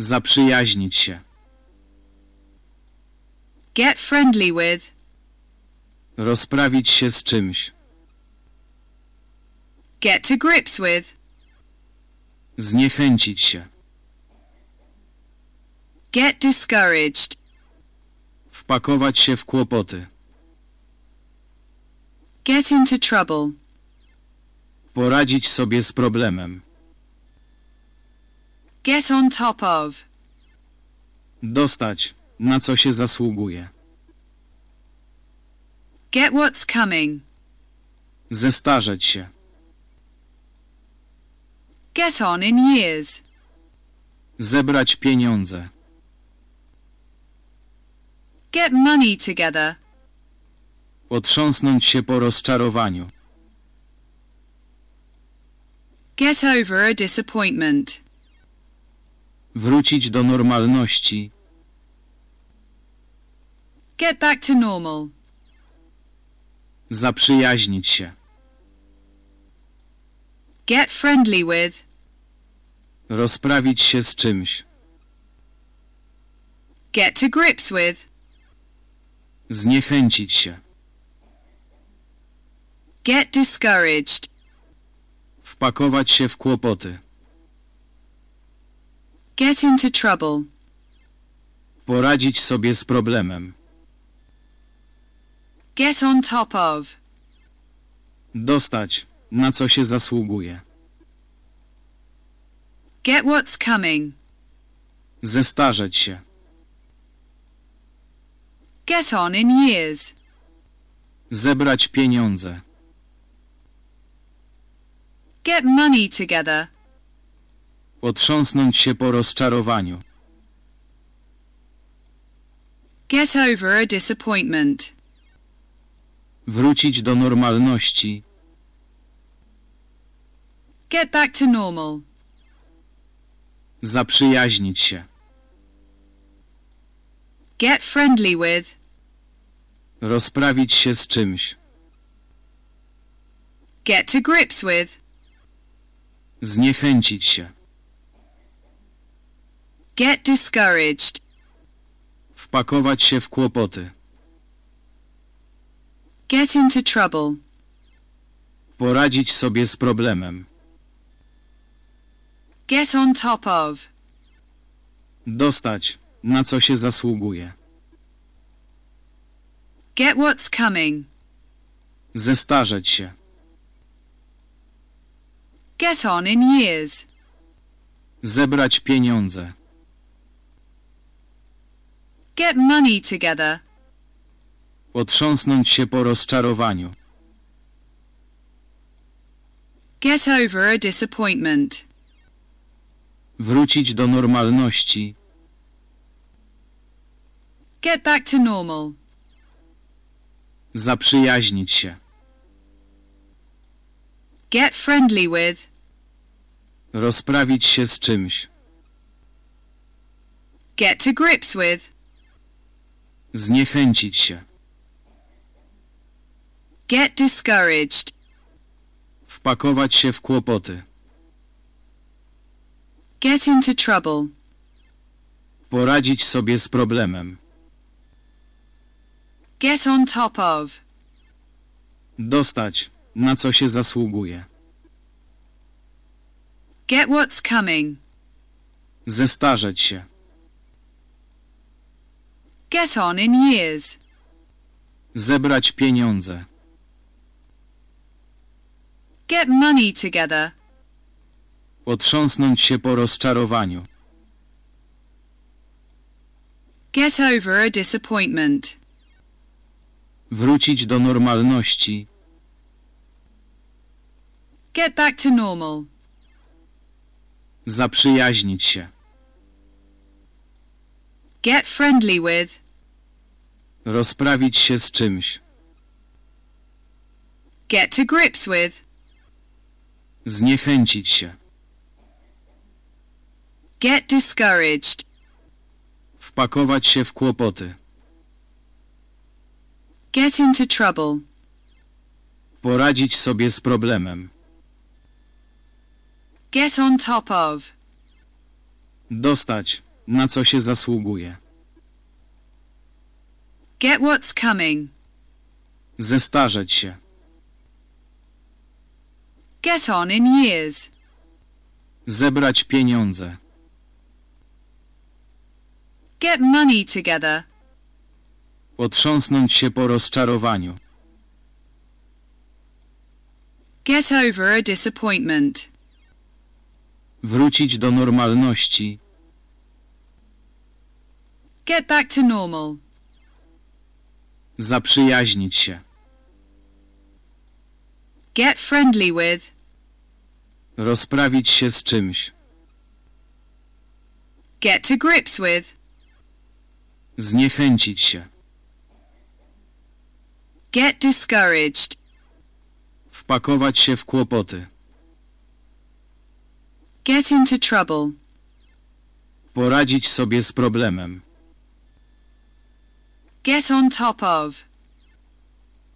Zaprzyjaźnić się. Get friendly with. Rozprawić się z czymś. Get to grips with. Zniechęcić się. Get discouraged. Wpakować się w kłopoty. Get into trouble. Poradzić sobie z problemem. Get on top of. Dostać, na co się zasługuje. Get what's coming. Zestarzeć się. Get on in years. Zebrać pieniądze. Get money together. Otrząsnąć się po rozczarowaniu. Get over a disappointment. Wrócić do normalności. Get back to normal. Zaprzyjaźnić się. Get friendly with. Rozprawić się z czymś. Get to grips with. Zniechęcić się. Get discouraged. Wpakować się w kłopoty. Get into trouble. Poradzić sobie z problemem. Get on top of. Dostać, na co się zasługuje. Get what's coming. Zestarzeć się. Get on in years. Zebrać pieniądze. Get money together. Otrząsnąć się po rozczarowaniu. Get over a disappointment. Wrócić do normalności. Get back to normal. Zaprzyjaźnić się. Get friendly with. Rozprawić się z czymś. Get to grips with. Zniechęcić się. Get discouraged. Wpakować się w kłopoty. Get into trouble. Poradzić sobie z problemem. Get on top of. Dostać, na co się zasługuje. Get what's coming. Zestarzeć się. Get on in years. Zebrać pieniądze. Get money together. Otrząsnąć się po rozczarowaniu. Get over a disappointment. Wrócić do normalności. Get back to normal. Zaprzyjaźnić się. Get friendly with. Rozprawić się z czymś. Get to grips with. Zniechęcić się. Get discouraged. Wpakować się w kłopoty. Get into trouble. Poradzić sobie z problemem. Get on top of. Dostać, na co się zasługuje. Get what's coming. Zestarzeć się. Get on in years. Zebrać pieniądze. Get money together. Otrząsnąć się po rozczarowaniu. Get over a disappointment. Wrócić do normalności. Get back to normal. Zaprzyjaźnić się. Get friendly with. Rozprawić się z czymś. Get to grips with. Zniechęcić się. Get discouraged. Wpakować się w kłopoty. Get into trouble. Poradzić sobie z problemem. Get on top of. Dostać, na co się zasługuje. Get what's coming. Zestarzeć się. Get on in years. Zebrać pieniądze. Get money together. Otrząsnąć się po rozczarowaniu. Get over a disappointment. Wrócić do normalności. Get back to normal. Zaprzyjaźnić się. Get friendly with. Rozprawić się z czymś. Get to grips with. Zniechęcić się. Get discouraged. Wpakować się w kłopoty. Get into trouble. Poradzić sobie z problemem. Get on top of.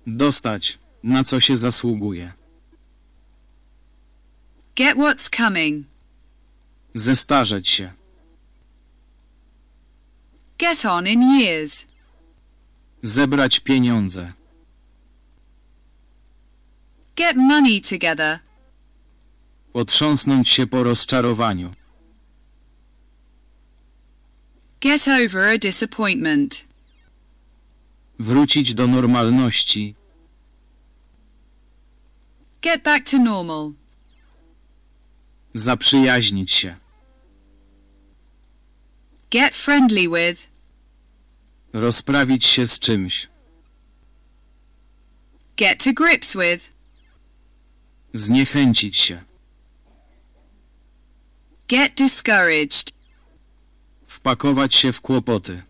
Dostać, na co się zasługuje. Get what's coming. Zestarzeć się. Get on in years. Zebrać pieniądze. Get money together. Otrząsnąć się po rozczarowaniu. Get over a disappointment. Wrócić do normalności. Get back to normal. Zaprzyjaźnić się. Get friendly with. Rozprawić się z czymś. Get to grips with. Zniechęcić się. Get discouraged. Wpakować się w kłopoty.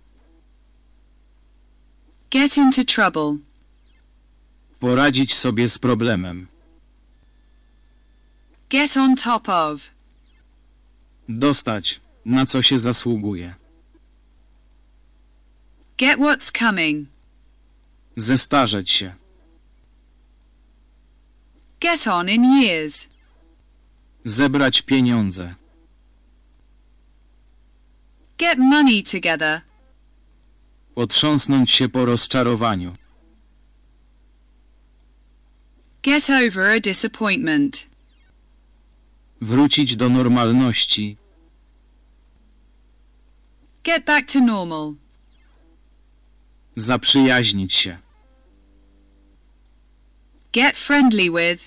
Get into trouble. Poradzić sobie z problemem. Get on top of. Dostać, na co się zasługuje. Get what's coming. Zestarzeć się. Get on in years. Zebrać pieniądze. Get money together. Otrząsnąć się po rozczarowaniu. Get over a disappointment. Wrócić do normalności. Get back to normal. Zaprzyjaźnić się. Get friendly with.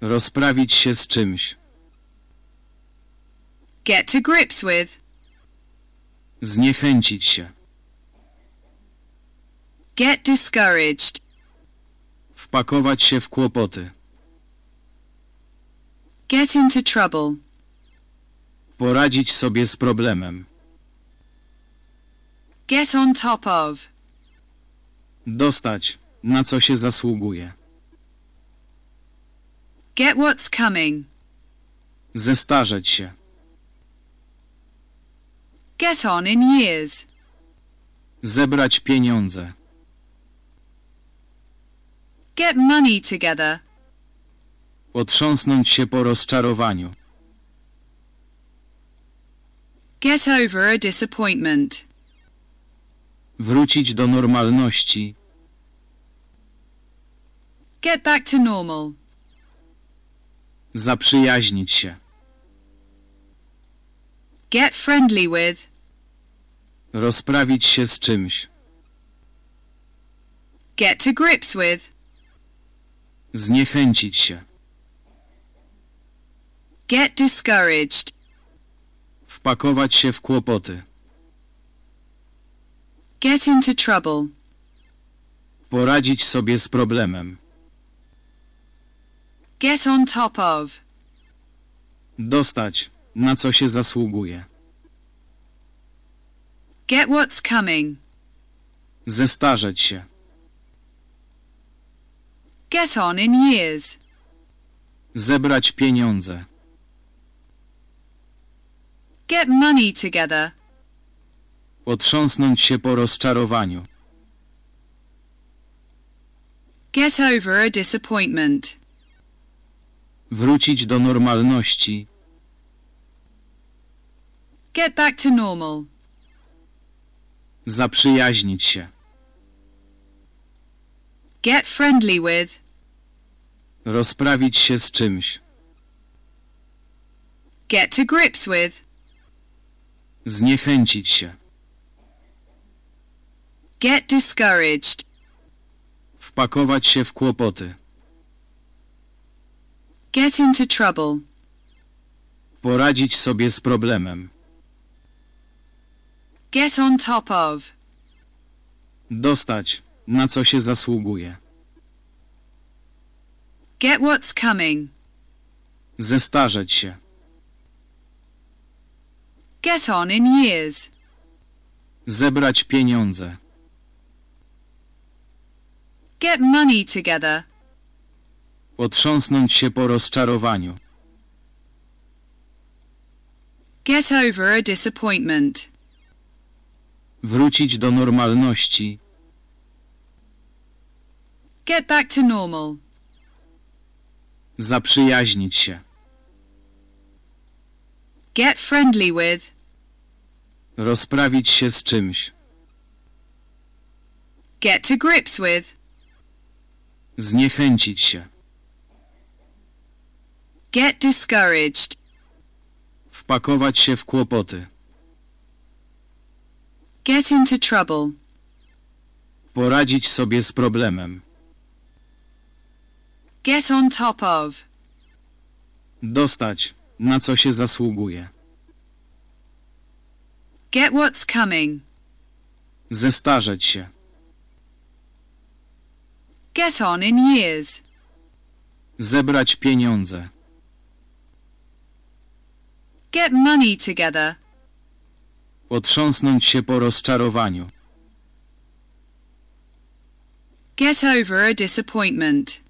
Rozprawić się z czymś. Get to grips with. Zniechęcić się. Get discouraged. Wpakować się w kłopoty. Get into trouble. Poradzić sobie z problemem. Get on top of. Dostać, na co się zasługuje. Get what's coming. Zestarzeć się. Get on in years. Zebrać pieniądze. Get money together. Otrząsnąć się po rozczarowaniu. Get over a disappointment. Wrócić do normalności. Get back to normal. Zaprzyjaźnić się. Get friendly with. Rozprawić się z czymś. Get to grips with. Zniechęcić się. Get discouraged. Wpakować się w kłopoty. Get into trouble. Poradzić sobie z problemem. Get on top of. Dostać, na co się zasługuje. Get what's coming. Zestarzeć się. Get on in years. Zebrać pieniądze. Get money together. Otrząsnąć się po rozczarowaniu. Get over a disappointment. Wrócić do normalności. Get back to normal. Zaprzyjaźnić się. Get friendly with. Rozprawić się z czymś. Get to grips with. Zniechęcić się. Get discouraged. Wpakować się w kłopoty. Get into trouble. Poradzić sobie z problemem. Get on top of. Dostać, na co się zasługuje. Get what's coming. Zestarzeć się. Get on in years. Zebrać pieniądze. Get money together. Otrząsnąć się po rozczarowaniu. Get over a disappointment. Wrócić do normalności. Get back to normal. Zaprzyjaźnić się. Get friendly with. Rozprawić się z czymś. Get to grips with. Zniechęcić się. Get discouraged. Wpakować się w kłopoty. Get into trouble. Poradzić sobie z problemem. Get on top of. Dostać, na co się zasługuje. Get what's coming. Zestarzeć się. Get on in years. Zebrać pieniądze. Get money together. Otrząsnąć się po rozczarowaniu. Get over a disappointment.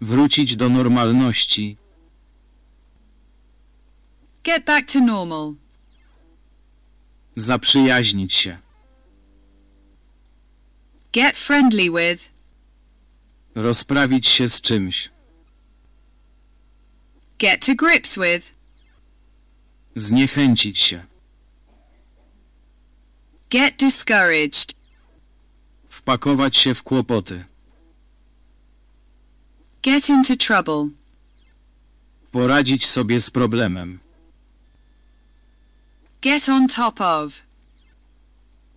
Wrócić do normalności. Get back to normal. Zaprzyjaźnić się. Get friendly with. Rozprawić się z czymś. Get to grips with. Zniechęcić się. Get discouraged. Wpakować się w kłopoty. Get into trouble. Poradzić sobie z problemem. Get on top of.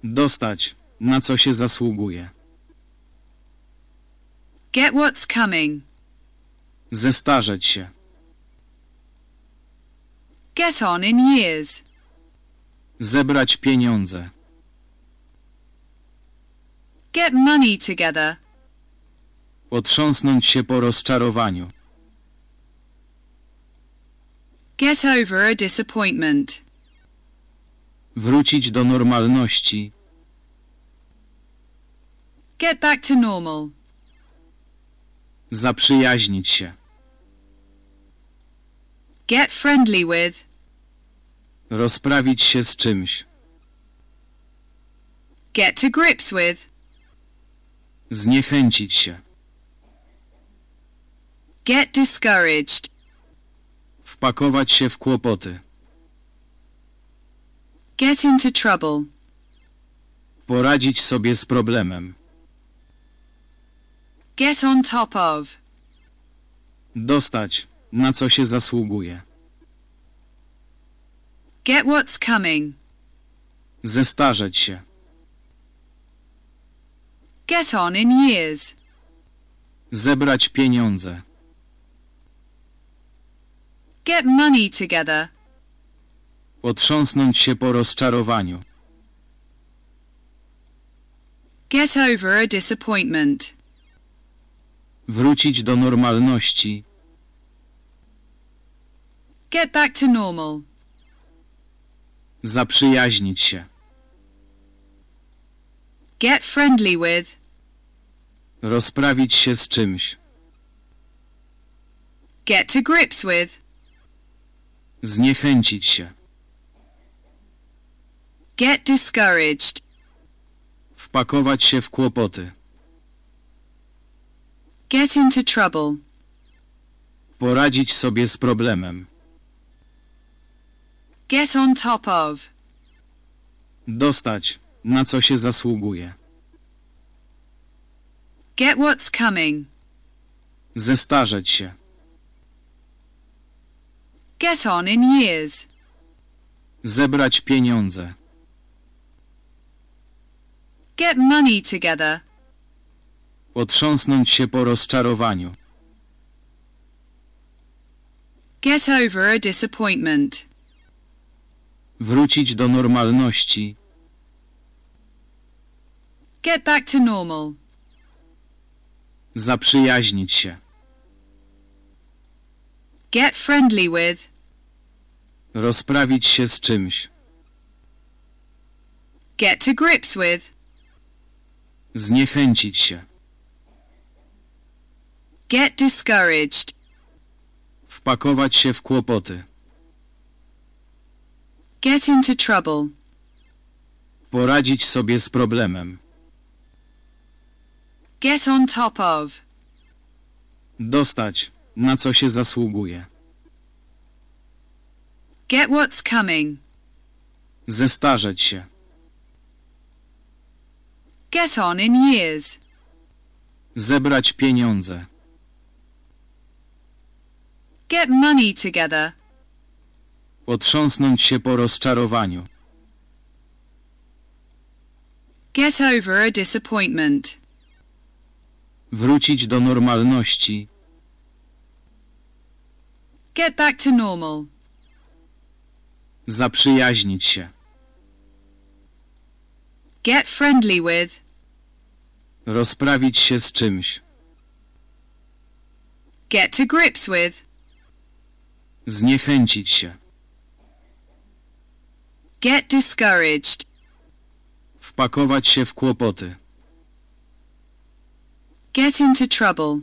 Dostać, na co się zasługuje. Get what's coming. Zestarzeć się. Get on in years. Zebrać pieniądze. Get money together. Otrząsnąć się po rozczarowaniu. Get over a disappointment. Wrócić do normalności. Get back to normal. Zaprzyjaźnić się. Get friendly with. Rozprawić się z czymś. Get to grips with. Zniechęcić się. Get discouraged. Wpakować się w kłopoty. Get into trouble. Poradzić sobie z problemem. Get on top of. Dostać, na co się zasługuje. Get what's coming. Zestarzeć się. Get on in years. Zebrać pieniądze. Get money together. Otrząsnąć się po rozczarowaniu. Get over a disappointment. Wrócić do normalności. Get back to normal. Zaprzyjaźnić się. Get friendly with. Rozprawić się z czymś. Get to grips with. Zniechęcić się. Get discouraged. Wpakować się w kłopoty. Get into trouble. Poradzić sobie z problemem. Get on top of. Dostać, na co się zasługuje. Get what's coming. Zestarzeć się. Get on in years. Zebrać pieniądze. Get money together. Otrząsnąć się po rozczarowaniu. Get over a disappointment. Wrócić do normalności. Get back to normal. Zaprzyjaźnić się. Get friendly with. Rozprawić się z czymś. Get to grips with. Zniechęcić się. Get discouraged. Wpakować się w kłopoty. Get into trouble. Poradzić sobie z problemem. Get on top of. Dostać, na co się zasługuje. Get what's coming. Zestarzeć się. Get on in years. Zebrać pieniądze. Get money together. Otrząsnąć się po rozczarowaniu. Get over a disappointment. Wrócić do normalności. Get back to normal. Zaprzyjaźnić się. Get friendly with. Rozprawić się z czymś. Get to grips with. Zniechęcić się. Get discouraged. Wpakować się w kłopoty. Get into trouble.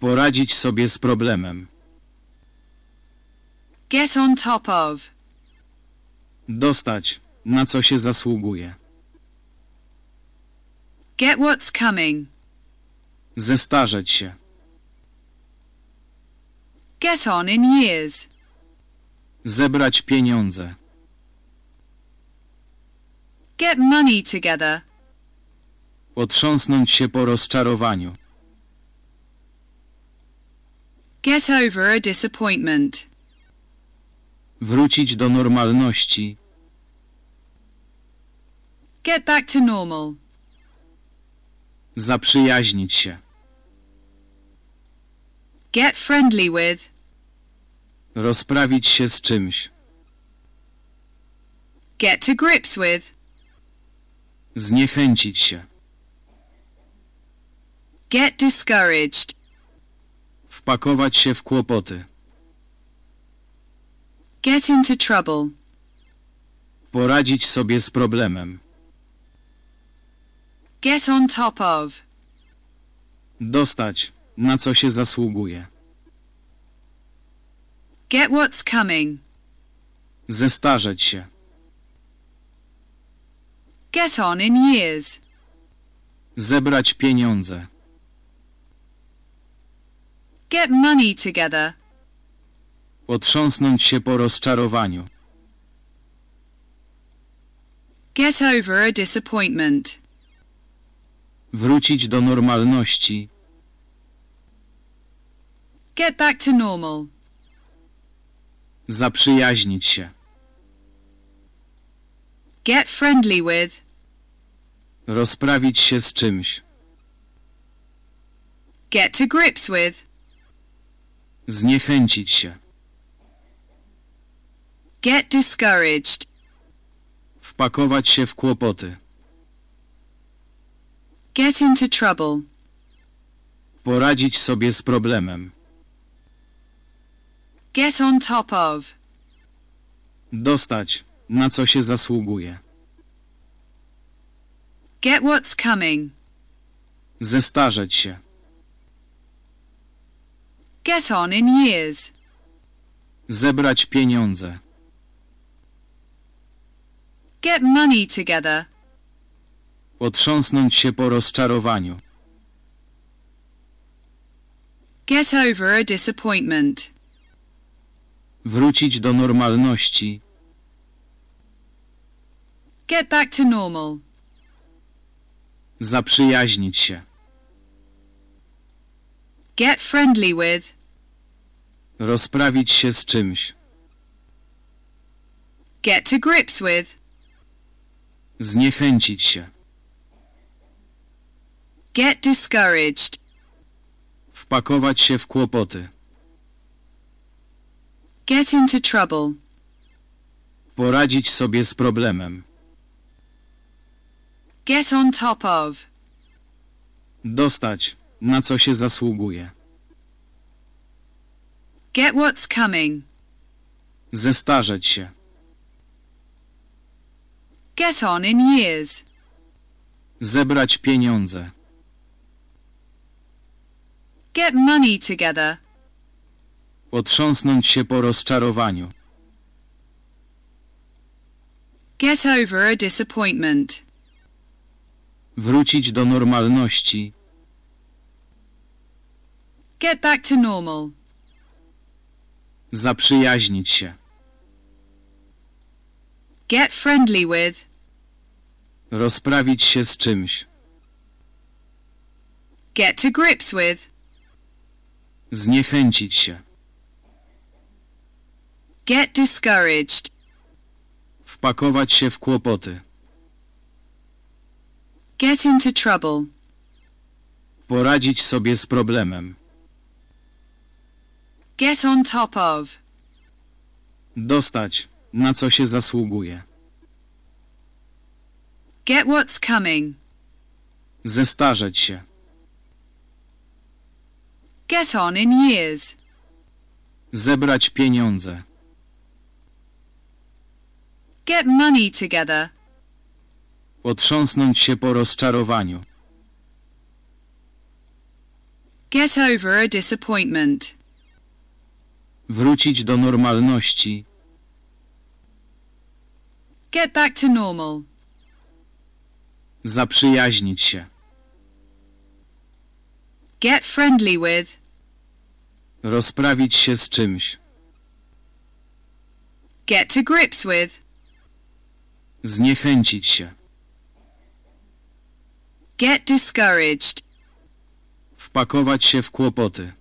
Poradzić sobie z problemem. Get on top of. Dostać, na co się zasługuje. Get what's coming. Zestarzeć się. Get on in years. Zebrać pieniądze. Get money together. Otrząsnąć się po rozczarowaniu. Get over a disappointment. Wrócić do normalności. Get back to normal. Zaprzyjaźnić się. Get friendly with. Rozprawić się z czymś. Get to grips with. Zniechęcić się. Get discouraged. Wpakować się w kłopoty. Get into trouble. Poradzić sobie z problemem. Get on top of. Dostać, na co się zasługuje. Get what's coming. Zestarzeć się. Get on in years. Zebrać pieniądze. Get money together. Otrząsnąć się po rozczarowaniu. Get over a disappointment. Wrócić do normalności. Get back to normal. Zaprzyjaźnić się. Get friendly with. Rozprawić się z czymś. Get to grips with. Zniechęcić się. Get discouraged. Wpakować się w kłopoty. Get into trouble. Poradzić sobie z problemem. Get on top of. Dostać, na co się zasługuje. Get what's coming. Zestarzeć się. Get on in years. Zebrać pieniądze. Get money together. Otrząsnąć się po rozczarowaniu. Get over a disappointment. Wrócić do normalności. Get back to normal. Zaprzyjaźnić się. Get friendly with. Rozprawić się z czymś. Get to grips with. Zniechęcić się. Get discouraged. Wpakować się w kłopoty. Get into trouble. Poradzić sobie z problemem. Get on top of. Dostać, na co się zasługuje. Get what's coming. Zestarzeć się. Get on in years. Zebrać pieniądze. Get money together. Otrząsnąć się po rozczarowaniu. Get over a disappointment. Wrócić do normalności. Get back to normal. Zaprzyjaźnić się. Get friendly with. Rozprawić się z czymś. Get to grips with. Zniechęcić się. Get discouraged. Wpakować się w kłopoty. Get into trouble. Poradzić sobie z problemem. Get on top of. Dostać, na co się zasługuje. Get what's coming. Zestarzeć się. Get on in years. Zebrać pieniądze. Get money together. Otrząsnąć się po rozczarowaniu. Get over a disappointment. Wrócić do normalności. Get back to normal. Zaprzyjaźnić się. Get friendly with. Rozprawić się z czymś. Get to grips with. Zniechęcić się. Get discouraged. Wpakować się w kłopoty.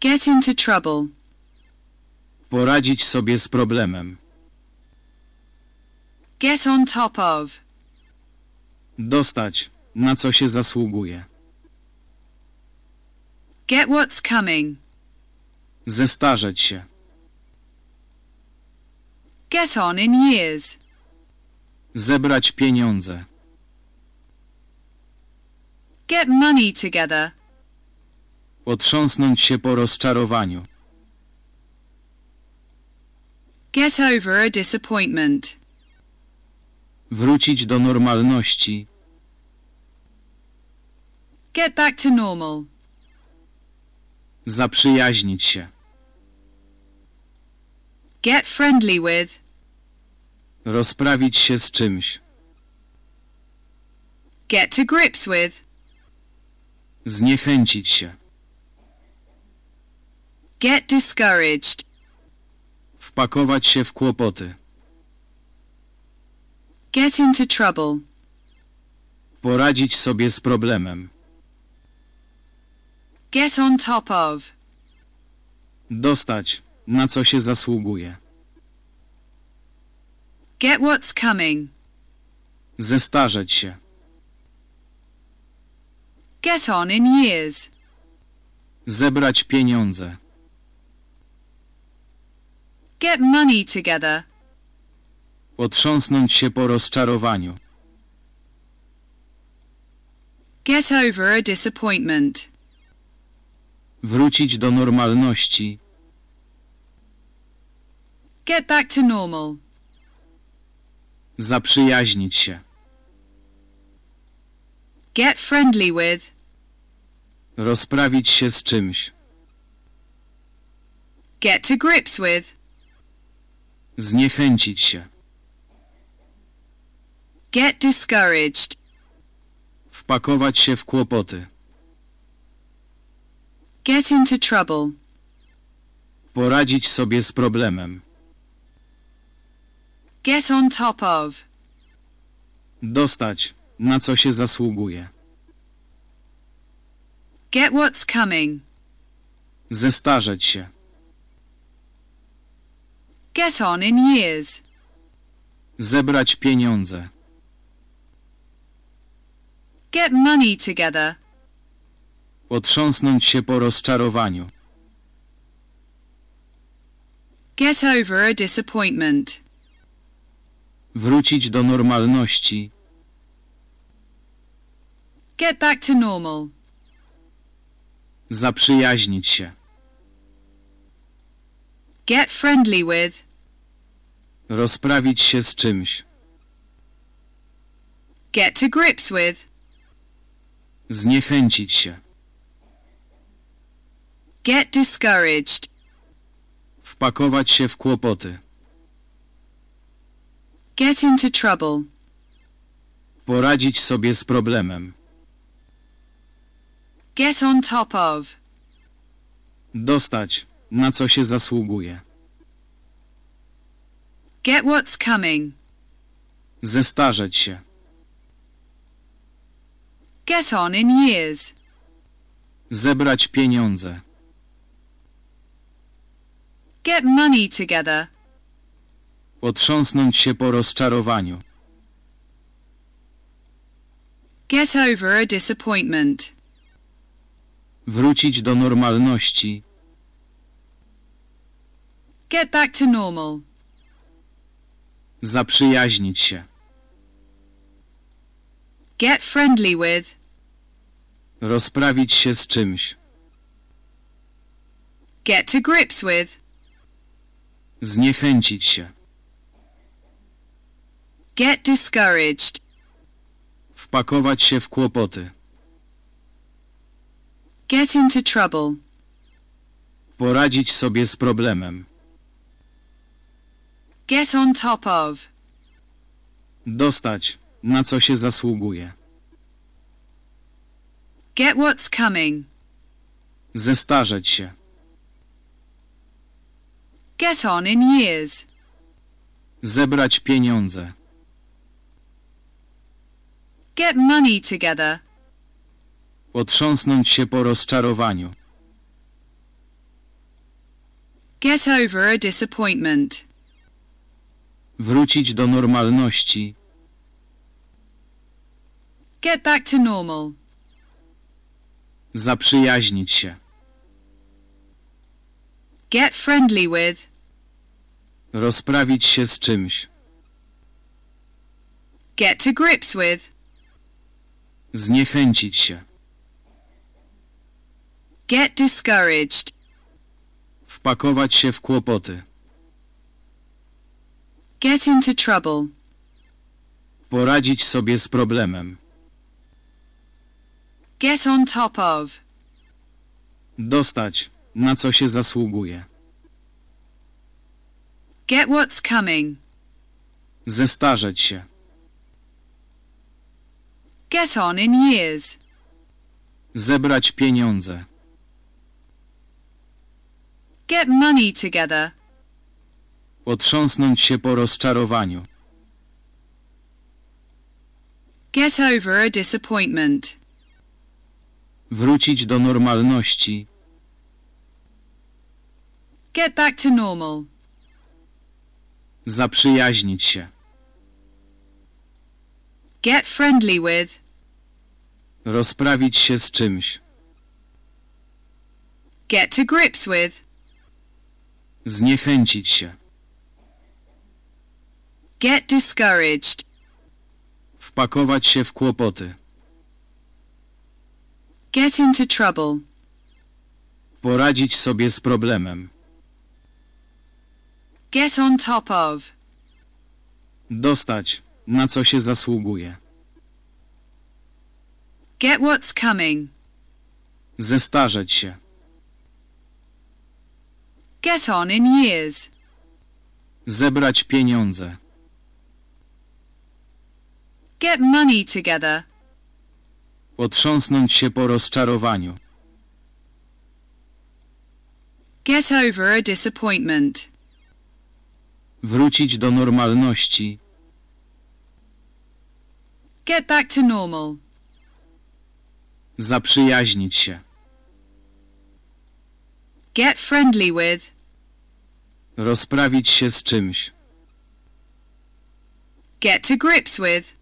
Get into trouble. Poradzić sobie z problemem. Get on top of. Dostać, na co się zasługuje. Get what's coming. Zestarzeć się. Get on in years. Zebrać pieniądze. Get money together. Otrząsnąć się po rozczarowaniu. Get over a disappointment. Wrócić do normalności. Get back to normal. Zaprzyjaźnić się. Get friendly with. Rozprawić się z czymś. Get to grips with. Zniechęcić się. Get discouraged. Wpakować się w kłopoty. Get into trouble. Poradzić sobie z problemem. Get on top of. Dostać, na co się zasługuje. Get what's coming. Zestarzeć się. Get on in years. Zebrać pieniądze. Get money together. Otrząsnąć się po rozczarowaniu. Get over a disappointment. Wrócić do normalności. Get back to normal. Zaprzyjaźnić się. Get friendly with. Rozprawić się z czymś. Get to grips with. Zniechęcić się. Get discouraged. Wpakować się w kłopoty. Get into trouble. Poradzić sobie z problemem. Get on top of. Dostać, na co się zasługuje. Get what's coming. Zestarzeć się. Get on in years. Zebrać pieniądze. Get money together. Otrząsnąć się po rozczarowaniu. Get over a disappointment. Wrócić do normalności. Get back to normal. Zaprzyjaźnić się. Get friendly with. Rozprawić się z czymś. Get to grips with. Zniechęcić się. Get discouraged. Wpakować się w kłopoty. Get into trouble. Poradzić sobie z problemem. Get on top of. Dostać, na co się zasługuje. Get what's coming. Zestarzeć się. Get on in years. Zebrać pieniądze. Get money together. Otrząsnąć się po rozczarowaniu. Get over a disappointment. Wrócić do normalności. Get back to normal. Zaprzyjaźnić się. Get friendly with. Rozprawić się z czymś. Get to grips with. Zniechęcić się. Get discouraged. Wpakować się w kłopoty. Get into trouble. Poradzić sobie z problemem. Get on top of. Dostać, na co się zasługuje. Get what's coming. Zestarzeć się. Get on in years. Zebrać pieniądze. Get money together. Otrząsnąć się po rozczarowaniu. Get over a disappointment. Wrócić do normalności. Get back to normal. Zaprzyjaźnić się. Get friendly with. Rozprawić się z czymś. Get to grips with. Zniechęcić się. Get discouraged. Wpakować się w kłopoty. Get into trouble. Poradzić sobie z problemem. Get on top of. Dostać, na co się zasługuje. Get what's coming. Zestarzeć się. Get on in years. Zebrać pieniądze. Get money together. Otrząsnąć się po rozczarowaniu. Get over a disappointment. Wrócić do normalności. Get back to normal. Zaprzyjaźnić się. Get friendly with. Rozprawić się z czymś. Get to grips with. Zniechęcić się. Get discouraged. Wpakować się w kłopoty. Get into trouble. Poradzić sobie z problemem. Get on top of. Dostać, na co się zasługuje. Get what's coming. Zestarzeć się. Get on in years. Zebrać pieniądze. Get money together. Otrząsnąć się po rozczarowaniu. Get over a disappointment. Wrócić do normalności. Get back to normal. Zaprzyjaźnić się. Get friendly with. Rozprawić się z czymś. Get to grips with.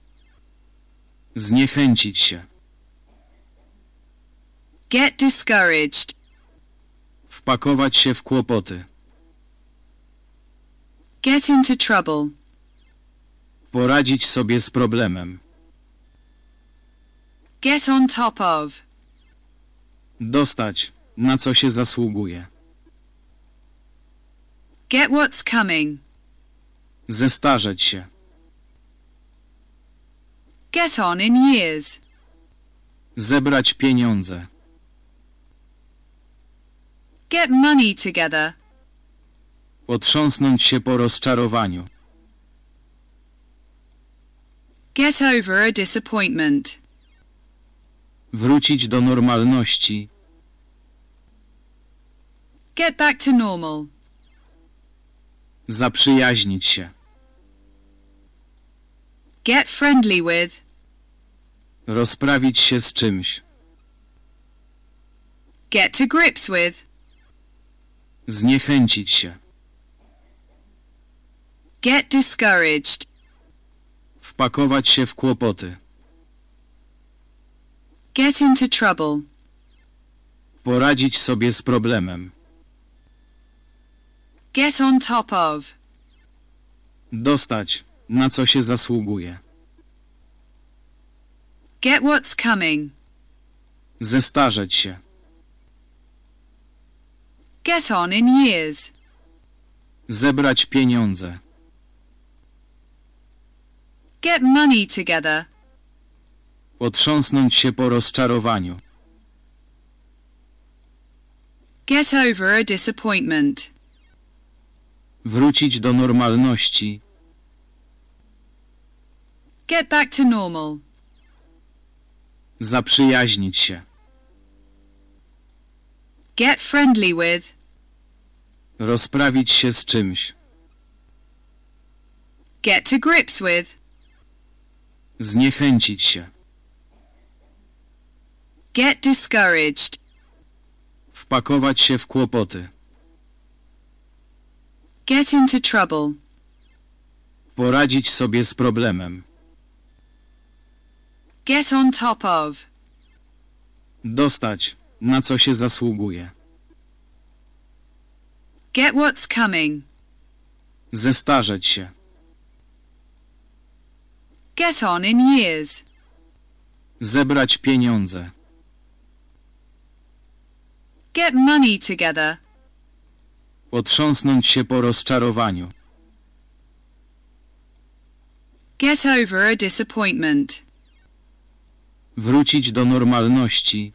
Zniechęcić się. Get discouraged. Wpakować się w kłopoty. Get into trouble. Poradzić sobie z problemem. Get on top of. Dostać, na co się zasługuje. Get what's coming. Zestarzeć się. Get on in years. Zebrać pieniądze. Get money together. Otrząsnąć się po rozczarowaniu. Get over a disappointment. Wrócić do normalności. Get back to normal. Zaprzyjaźnić się. Get friendly with. Rozprawić się z czymś. Get to grips with. Zniechęcić się. Get discouraged. Wpakować się w kłopoty. Get into trouble. Poradzić sobie z problemem. Get on top of. Dostać, na co się zasługuje. Get what's coming. Zestarzeć się. Get on in years. Zebrać pieniądze. Get money together. Otrząsnąć się po rozczarowaniu. Get over a disappointment. Wrócić do normalności. Get back to normal. Zaprzyjaźnić się. Get friendly with. Rozprawić się z czymś. Get to grips with. Zniechęcić się. Get discouraged. Wpakować się w kłopoty. Get into trouble. Poradzić sobie z problemem. Get on top of. Dostać, na co się zasługuje. Get what's coming. Zestarzeć się. Get on in years. Zebrać pieniądze. Get money together. Otrząsnąć się po rozczarowaniu. Get over a disappointment. Wrócić do normalności.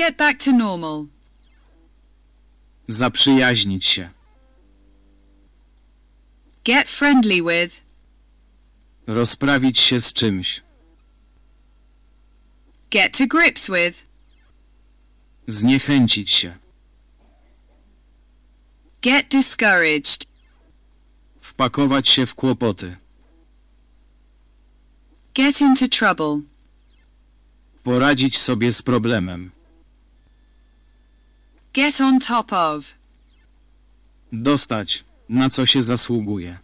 Get back to normal. Zaprzyjaźnić się. Get friendly with. Rozprawić się z czymś. Get to grips with. Zniechęcić się. Get discouraged. Wpakować się w kłopoty. Get into trouble. Poradzić sobie z problemem. Get on top of. Dostać, na co się zasługuje.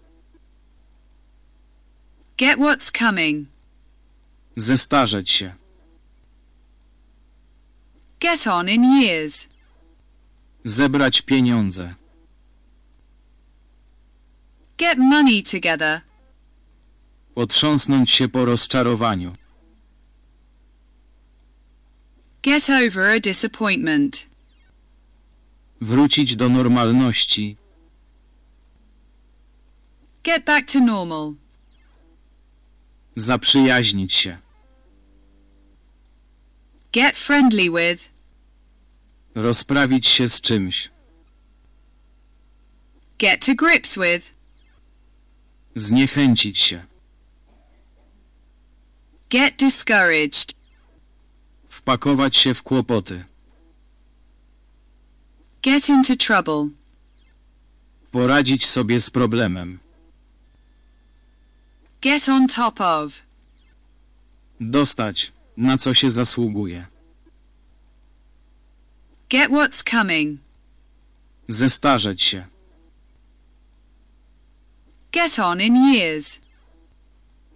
Get what's coming. Zestarzeć się. Get on in years. Zebrać pieniądze. Get money together. Otrząsnąć się po rozczarowaniu. Get over a disappointment. Wrócić do normalności. Get back to normal. Zaprzyjaźnić się. Get friendly with. Rozprawić się z czymś. Get to grips with. Zniechęcić się. Get discouraged. Wpakować się w kłopoty. Get into trouble. Poradzić sobie z problemem. Get on top of. Dostać, na co się zasługuje. Get what's coming. Zestarzeć się. Get on in years.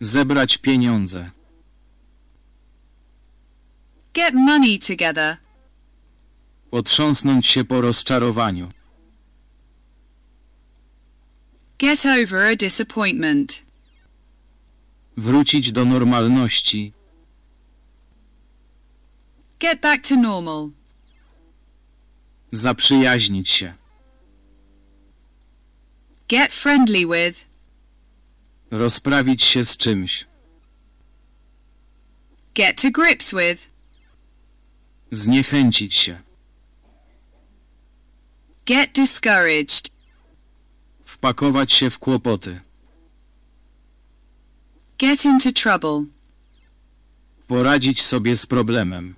Zebrać pieniądze. Get money together. Otrząsnąć się po rozczarowaniu. Get over a disappointment. Wrócić do normalności. Get back to normal. Zaprzyjaźnić się. Get friendly with. Rozprawić się z czymś. Get to grips with. Zniechęcić się. Get discouraged. Wpakować się w kłopoty. Get into trouble. Poradzić sobie z problemem.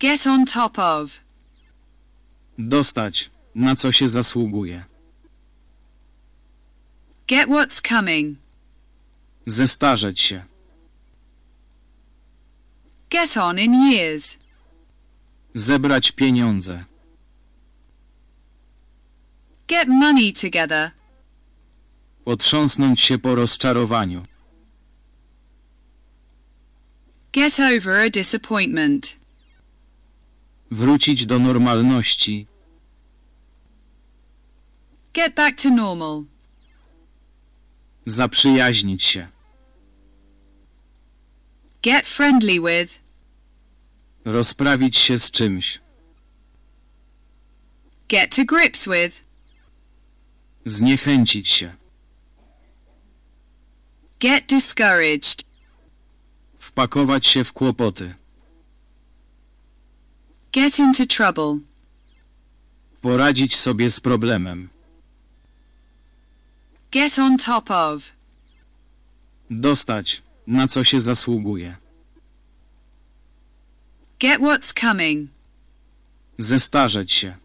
Get on top of. Dostać, na co się zasługuje. Get what's coming. Zestarzeć się. Get on in years. Zebrać pieniądze. Get money together. Otrząsnąć się po rozczarowaniu. Get over a disappointment. Wrócić do normalności. Get back to normal. Zaprzyjaźnić się. Get friendly with. Rozprawić się z czymś. Get to grips with. Zniechęcić się. Get discouraged. Wpakować się w kłopoty. Get into trouble. Poradzić sobie z problemem. Get on top of. Dostać, na co się zasługuje. Get what's coming. Zestarzeć się.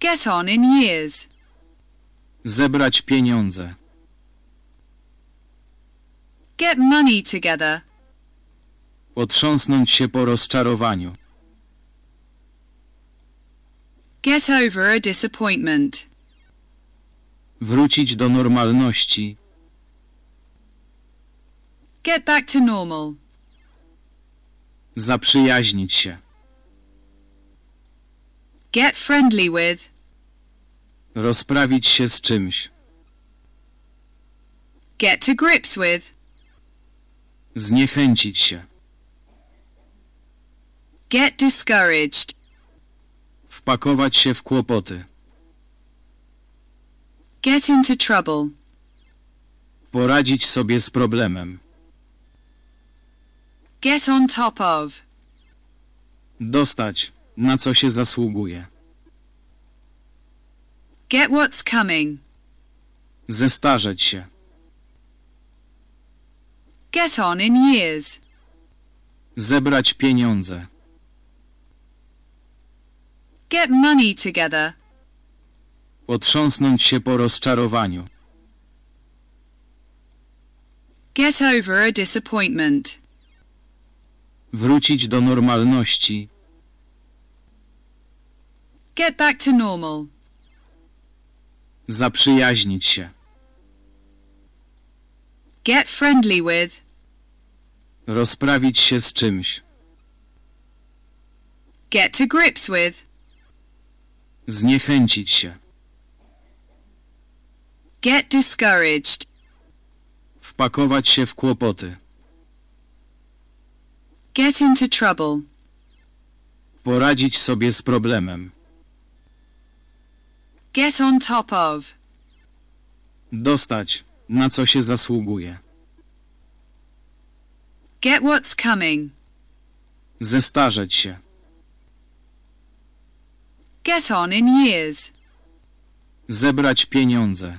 Get on in years. Zebrać pieniądze. Get money together. Otrząsnąć się po rozczarowaniu. Get over a disappointment. Wrócić do normalności. Get back to normal. Zaprzyjaźnić się. Get friendly with. Rozprawić się z czymś. Get to grips with. Zniechęcić się. Get discouraged. Wpakować się w kłopoty. Get into trouble. Poradzić sobie z problemem. Get on top of. Dostać, na co się zasługuje. Get what's coming. Zestarzeć się. Get on in years. Zebrać pieniądze. Get money together. Otrząsnąć się po rozczarowaniu. Get over a disappointment. Wrócić do normalności. Get back to normal. Zaprzyjaźnić się. Get friendly with. Rozprawić się z czymś. Get to grips with. Zniechęcić się. Get discouraged. Wpakować się w kłopoty. Get into trouble. Poradzić sobie z problemem. Get on top of. Dostać, na co się zasługuje. Get what's coming. Zestarzeć się. Get on in years. Zebrać pieniądze.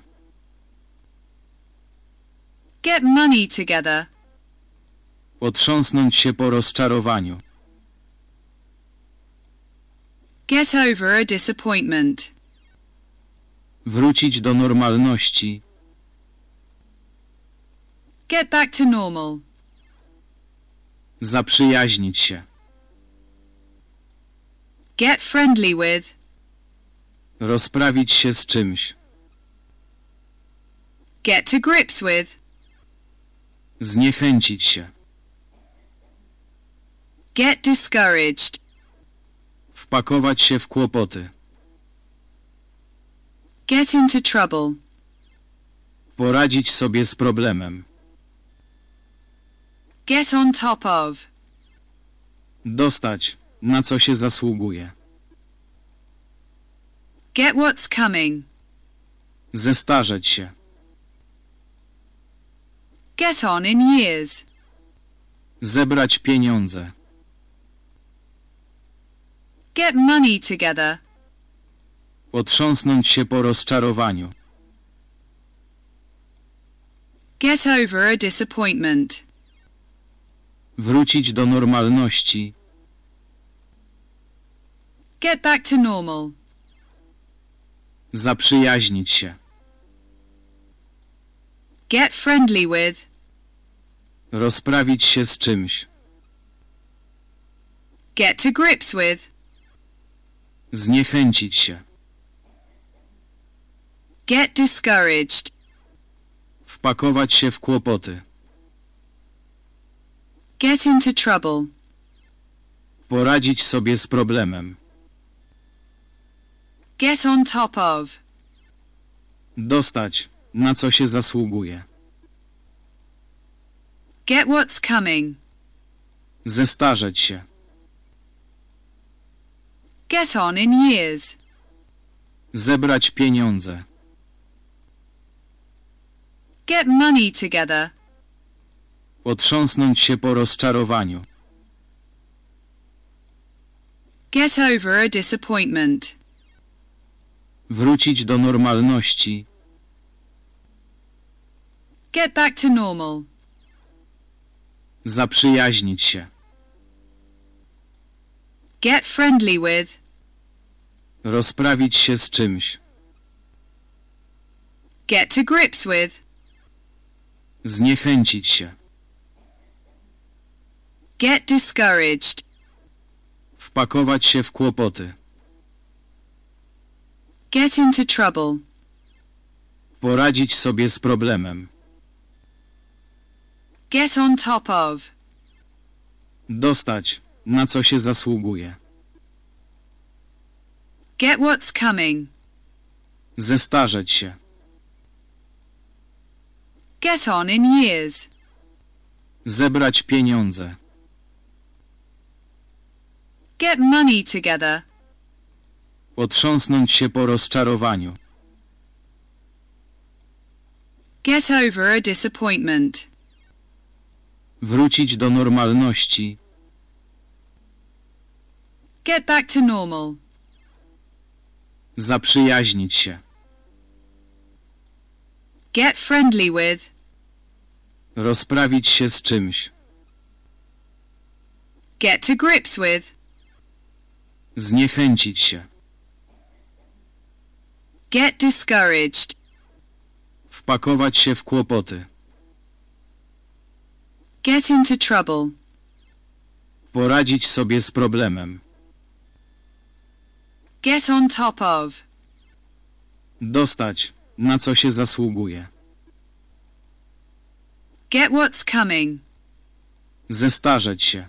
Get money together. Otrząsnąć się po rozczarowaniu. Get over a disappointment. Wrócić do normalności. Get back to normal. Zaprzyjaźnić się. Get friendly with. Rozprawić się z czymś. Get to grips with. Zniechęcić się. Get discouraged. Wpakować się w kłopoty. Get into trouble. Poradzić sobie z problemem. Get on top of. Dostać, na co się zasługuje. Get what's coming. Zestarzeć się. Get on in years. Zebrać pieniądze. Get money together. Otrząsnąć się po rozczarowaniu. Get over a disappointment. Wrócić do normalności. Get back to normal. Zaprzyjaźnić się. Get friendly with. Rozprawić się z czymś. Get to grips with. Zniechęcić się. Get discouraged. Wpakować się w kłopoty. Get into trouble. Poradzić sobie z problemem. Get on top of. Dostać, na co się zasługuje. Get what's coming. Zestarzeć się. Get on in years. Zebrać pieniądze. Get money together. Otrząsnąć się po rozczarowaniu. Get over a disappointment. Wrócić do normalności. Get back to normal. Zaprzyjaźnić się. Get friendly with. Rozprawić się z czymś. Get to grips with. Zniechęcić się. Get discouraged. Wpakować się w kłopoty. Get into trouble. Poradzić sobie z problemem. Get on top of. Dostać, na co się zasługuje. Get what's coming. Zestarzeć się. Get on in years. Zebrać pieniądze. Get money together. Otrząsnąć się po rozczarowaniu. Get over a disappointment. Wrócić do normalności. Get back to normal. Zaprzyjaźnić się. Get friendly with. Rozprawić się z czymś. Get to grips with. Zniechęcić się. Get discouraged. Wpakować się w kłopoty. Get into trouble. Poradzić sobie z problemem. Get on top of. Dostać, na co się zasługuje. Get what's coming. Zestarzeć się.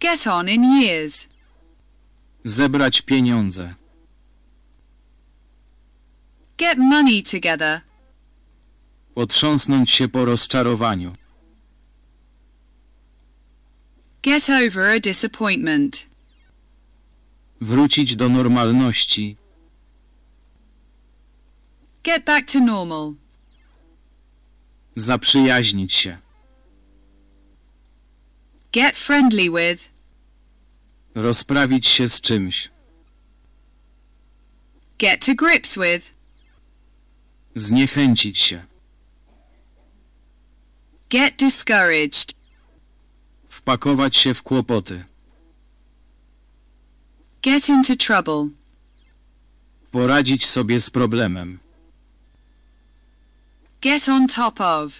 Get on in years. Zebrać pieniądze. Get money together. Otrząsnąć się po rozczarowaniu. Get over a disappointment. Wrócić do normalności. Get back to normal. Zaprzyjaźnić się. Get friendly with. Rozprawić się z czymś. Get to grips with. Zniechęcić się. Get discouraged. Wpakować się w kłopoty. Get into trouble. Poradzić sobie z problemem. Get on top of.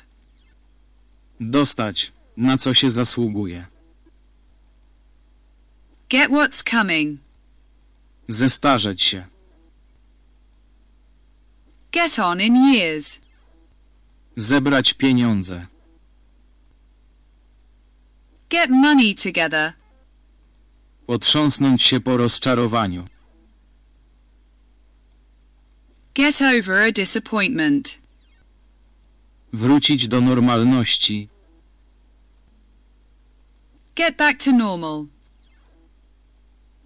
Dostać, na co się zasługuje. Get what's coming. Zestarzeć się. Get on in years. Zebrać pieniądze. Get money together. Otrząsnąć się po rozczarowaniu. Get over a disappointment. Wrócić do normalności. Get back to normal.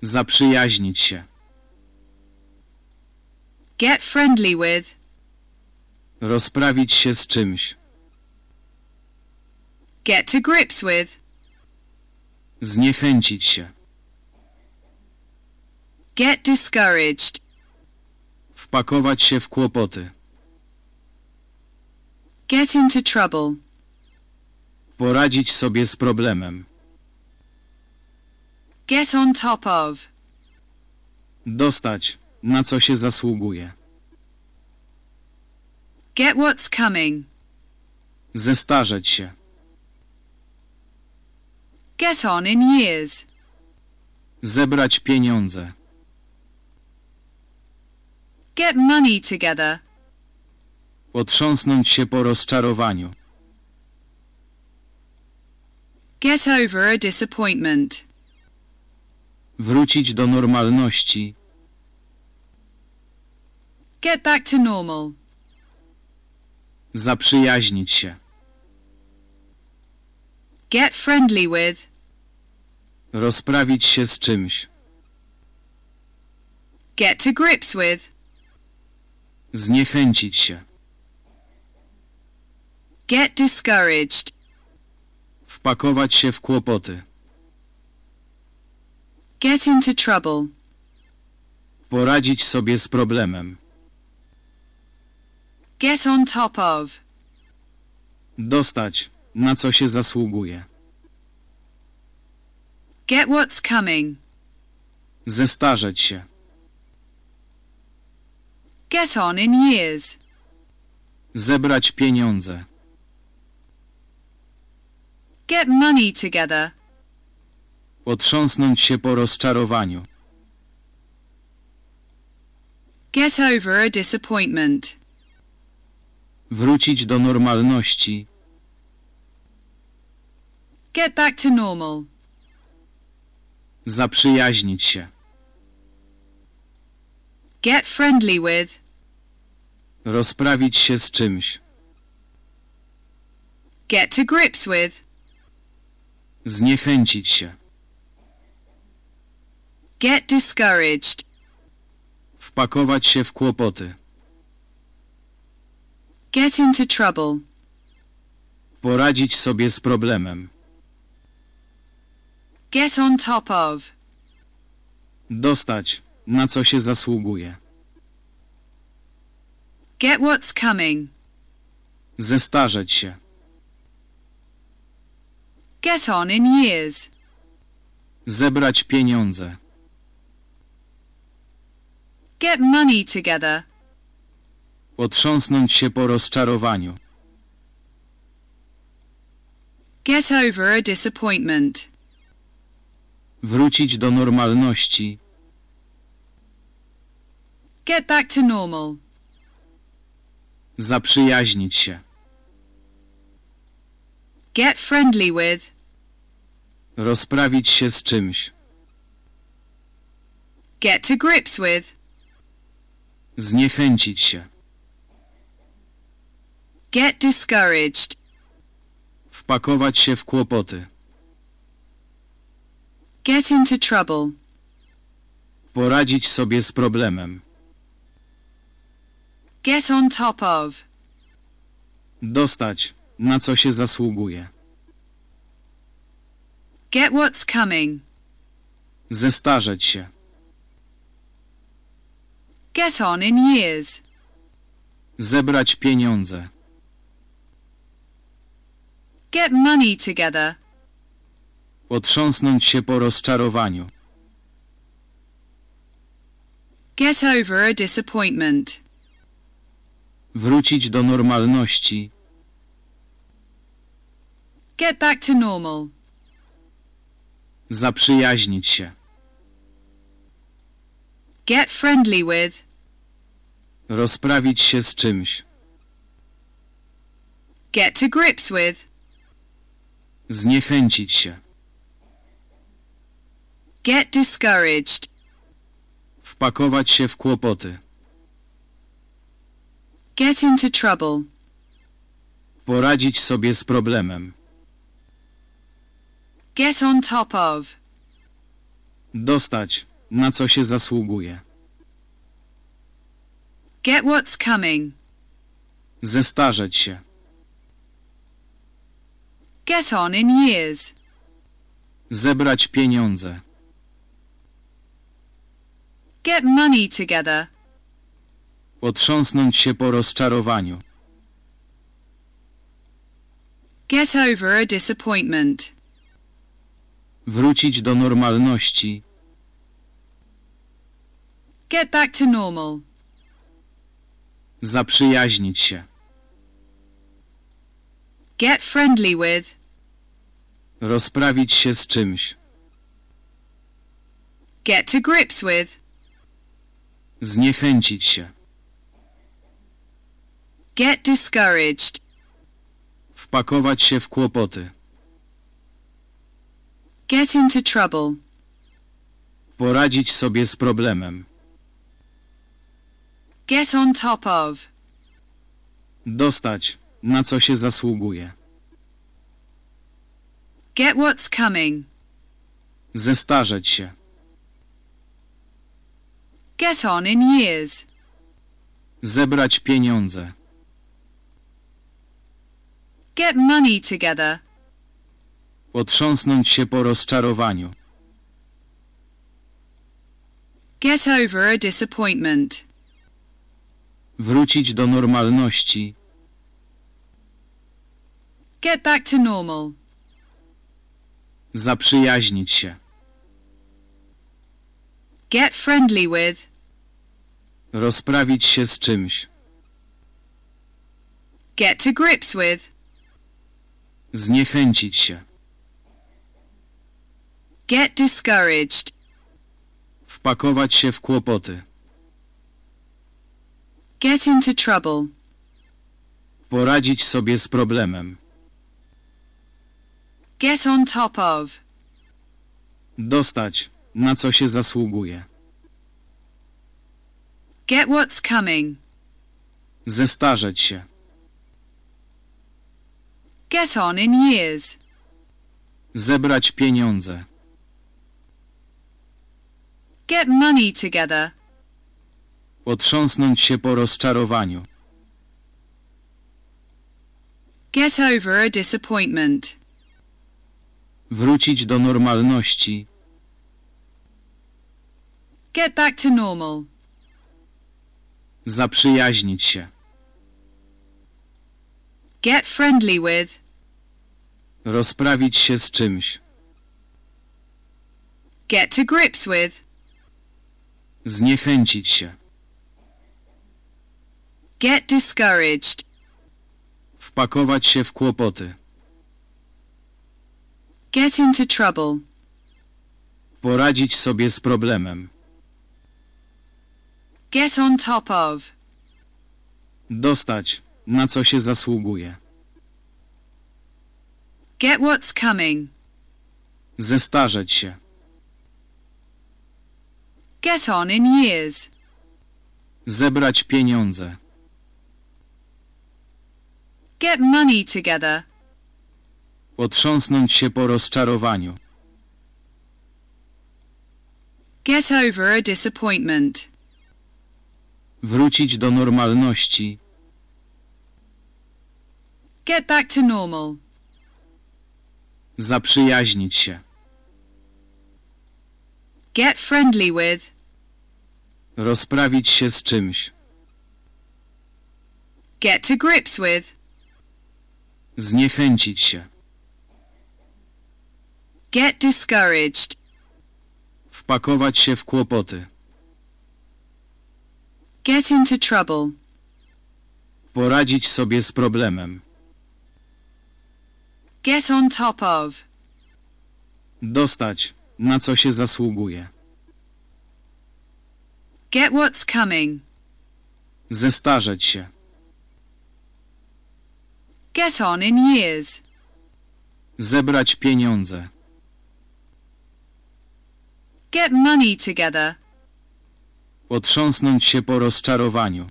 Zaprzyjaźnić się. Get friendly with. Rozprawić się z czymś. Get to grips with. Zniechęcić się. Get discouraged. Wpakować się w kłopoty. Get into trouble. Poradzić sobie z problemem. Get on top of. Dostać, na co się zasługuje. Get what's coming. Zestarzeć się. Get on in years. Zebrać pieniądze. Get money together. Otrząsnąć się po rozczarowaniu. Get over a disappointment. Wrócić do normalności. Get back to normal. Zaprzyjaźnić się. Get friendly with. Rozprawić się z czymś. Get to grips with. Zniechęcić się. Get discouraged. Wpakować się w kłopoty. Get into trouble. Poradzić sobie z problemem. Get on top of. Dostać, na co się zasługuje. Get what's coming. Zestarzeć się. Get on in years. Zebrać pieniądze. Get money together. Otrząsnąć się po rozczarowaniu. Get over a disappointment. Wrócić do normalności. Get back to normal. Zaprzyjaźnić się. Get friendly with. Rozprawić się z czymś. Get to grips with. Zniechęcić się. Get discouraged. Wpakować się w kłopoty. Get into trouble. Poradzić sobie z problemem. Get on top of. Dostać, na co się zasługuje. Get what's coming. Zestarzeć się. Get on in years. Zebrać pieniądze. Get money together. Otrząsnąć się po rozczarowaniu. Get over a disappointment. Wrócić do normalności. Get back to normal. Zaprzyjaźnić się. Get friendly with. Rozprawić się z czymś. Get to grips with. Zniechęcić się. Get discouraged. Wpakować się w kłopoty. Get into trouble. Poradzić sobie z problemem. Get on top of. Dostać, na co się zasługuje. Get what's coming. Zestarzeć się. Get on in years. Zebrać pieniądze. Get money together. Otrząsnąć się po rozczarowaniu. Get over a disappointment. Wrócić do normalności. Get back to normal. Zaprzyjaźnić się. Get friendly with. Rozprawić się z czymś. Get to grips with. Zniechęcić się. Get discouraged. Wpakować się w kłopoty. Get into trouble. Poradzić sobie z problemem. Get on top of. Dostać, na co się zasługuje. Get what's coming. Zestarzeć się. Get on in years. Zebrać pieniądze. Get money together. Otrząsnąć się po rozczarowaniu. Get over a disappointment. Wrócić do normalności. Get back to normal. Zaprzyjaźnić się. Get friendly with. Rozprawić się z czymś. Get to grips with. Zniechęcić się. Get discouraged. Wpakować się w kłopoty. Get into trouble. Poradzić sobie z problemem. Get on top of. Dostać, na co się zasługuje. Get what's coming. Zestarzeć się. Get on in years. Zebrać pieniądze. Get money together. Otrząsnąć się po rozczarowaniu. Get over a disappointment. Wrócić do normalności. Get back to normal. Zaprzyjaźnić się. Get friendly with. Rozprawić się z czymś. Get to grips with. Zniechęcić się. Get discouraged. Wpakować się w kłopoty. Get into trouble. Poradzić sobie z problemem. Get on top of. Dostać, na co się zasługuje. Get what's coming. Zestarzeć się. Get on in years. Zebrać pieniądze. Get money together. Otrząsnąć się po rozczarowaniu. Get over a disappointment. Wrócić do normalności. Get back to normal. Zaprzyjaźnić się. Get friendly with. Rozprawić się z czymś. Get to grips with. Zniechęcić się. Get discouraged. Wpakować się w kłopoty. Get into trouble. Poradzić sobie z problemem. Get on top of. Dostać, na co się zasługuje. Get what's coming. Zestarzeć się. Get on in years. Zebrać pieniądze. Get money together. Otrząsnąć się po rozczarowaniu. Get over a disappointment. Wrócić do normalności. Get back to normal. Zaprzyjaźnić się. Get friendly with. Rozprawić się z czymś. Get to grips with. Zniechęcić się. Get discouraged. Wpakować się w kłopoty. Get into trouble. Poradzić sobie z problemem. Get on top of. Dostać, na co się zasługuje. Get what's coming. Zestarzeć się. Get on in years. Zebrać pieniądze. Get money together. Otrząsnąć się po rozczarowaniu.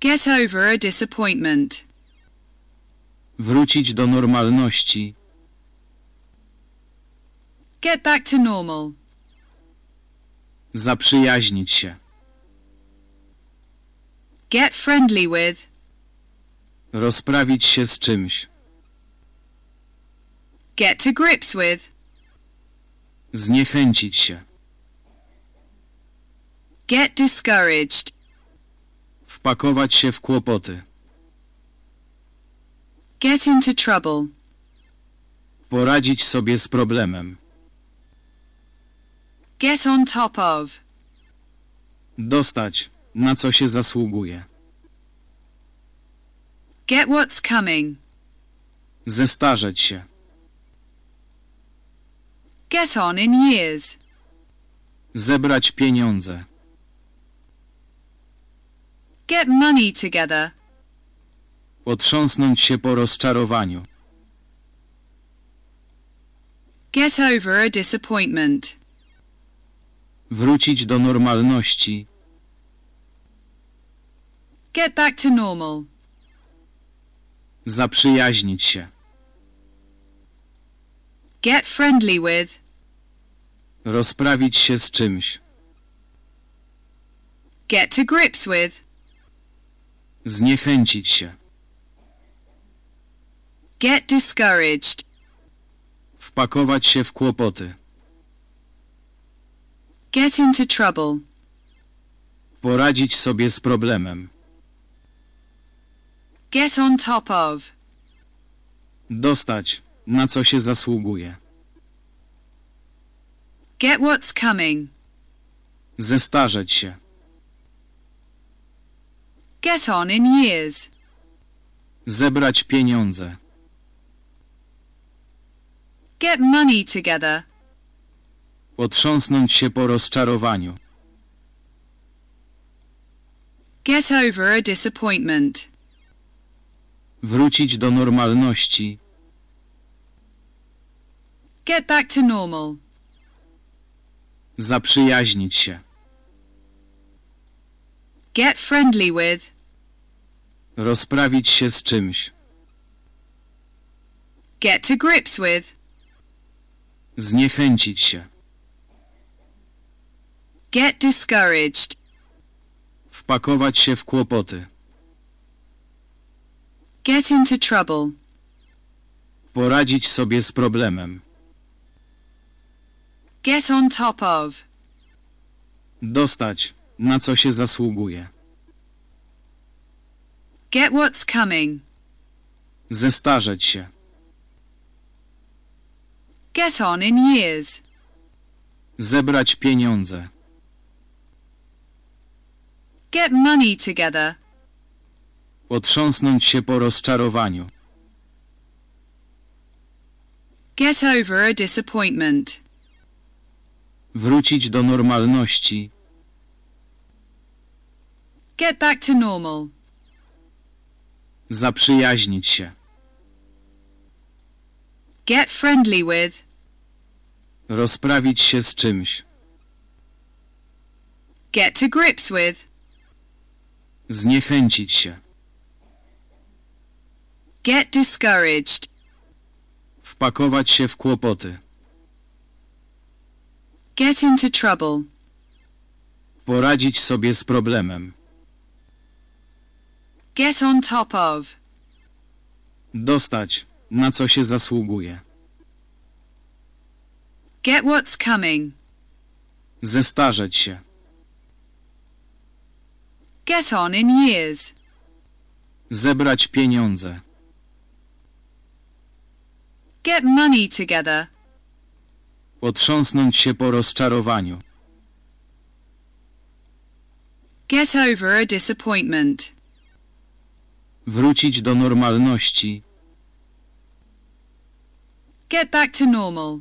Get over a disappointment. Wrócić do normalności. Get back to normal. Zaprzyjaźnić się. Get friendly with. Rozprawić się z czymś. Get to grips with. Zniechęcić się. Get discouraged. Wpakować się w kłopoty. Get into trouble. Poradzić sobie z problemem. Get on top of. Dostać, na co się zasługuje. Get what's coming. Zestarzeć się. Get on in years. Zebrać pieniądze. Get money together. Otrząsnąć się po rozczarowaniu. Get over a disappointment. Wrócić do normalności. Get back to normal. Zaprzyjaźnić się. Get friendly with. Rozprawić się z czymś. Get to grips with. Zniechęcić się. Get discouraged. Wpakować się w kłopoty. Get into trouble. Poradzić sobie z problemem. Get on top of. Dostać, na co się zasługuje. Get what's coming. Zestarzeć się. Get on in years. Zebrać pieniądze. Get money together. Otrząsnąć się po rozczarowaniu. Get over a disappointment. Wrócić do normalności. Get back to normal. Zaprzyjaźnić się. Get friendly with. Rozprawić się z czymś. Get to grips with. Zniechęcić się. Get discouraged. Wpakować się w kłopoty. Get into trouble. Poradzić sobie z problemem. Get on top of. Dostać, na co się zasługuje. Get what's coming. Zestarzeć się. Get on in years. Zebrać pieniądze. Get money together. Otrząsnąć się po rozczarowaniu. Wrócić do normalności. Get over a disappointment. Wrócić do normalności. Get back to normal. Zaprzyjaźnić się. Get friendly with. Rozprawić się z czymś. Get to grips with. Zniechęcić się. Get discouraged. Wpakować się w kłopoty. Get into trouble. Poradzić sobie z problemem. Get on top of. Dostać, na co się zasługuje. Get what's coming. Zestarzeć się. Get on in years. Zebrać pieniądze. Get money together. Otrząsnąć się po rozczarowaniu. Get over a disappointment. Wrócić do normalności. Get back to normal.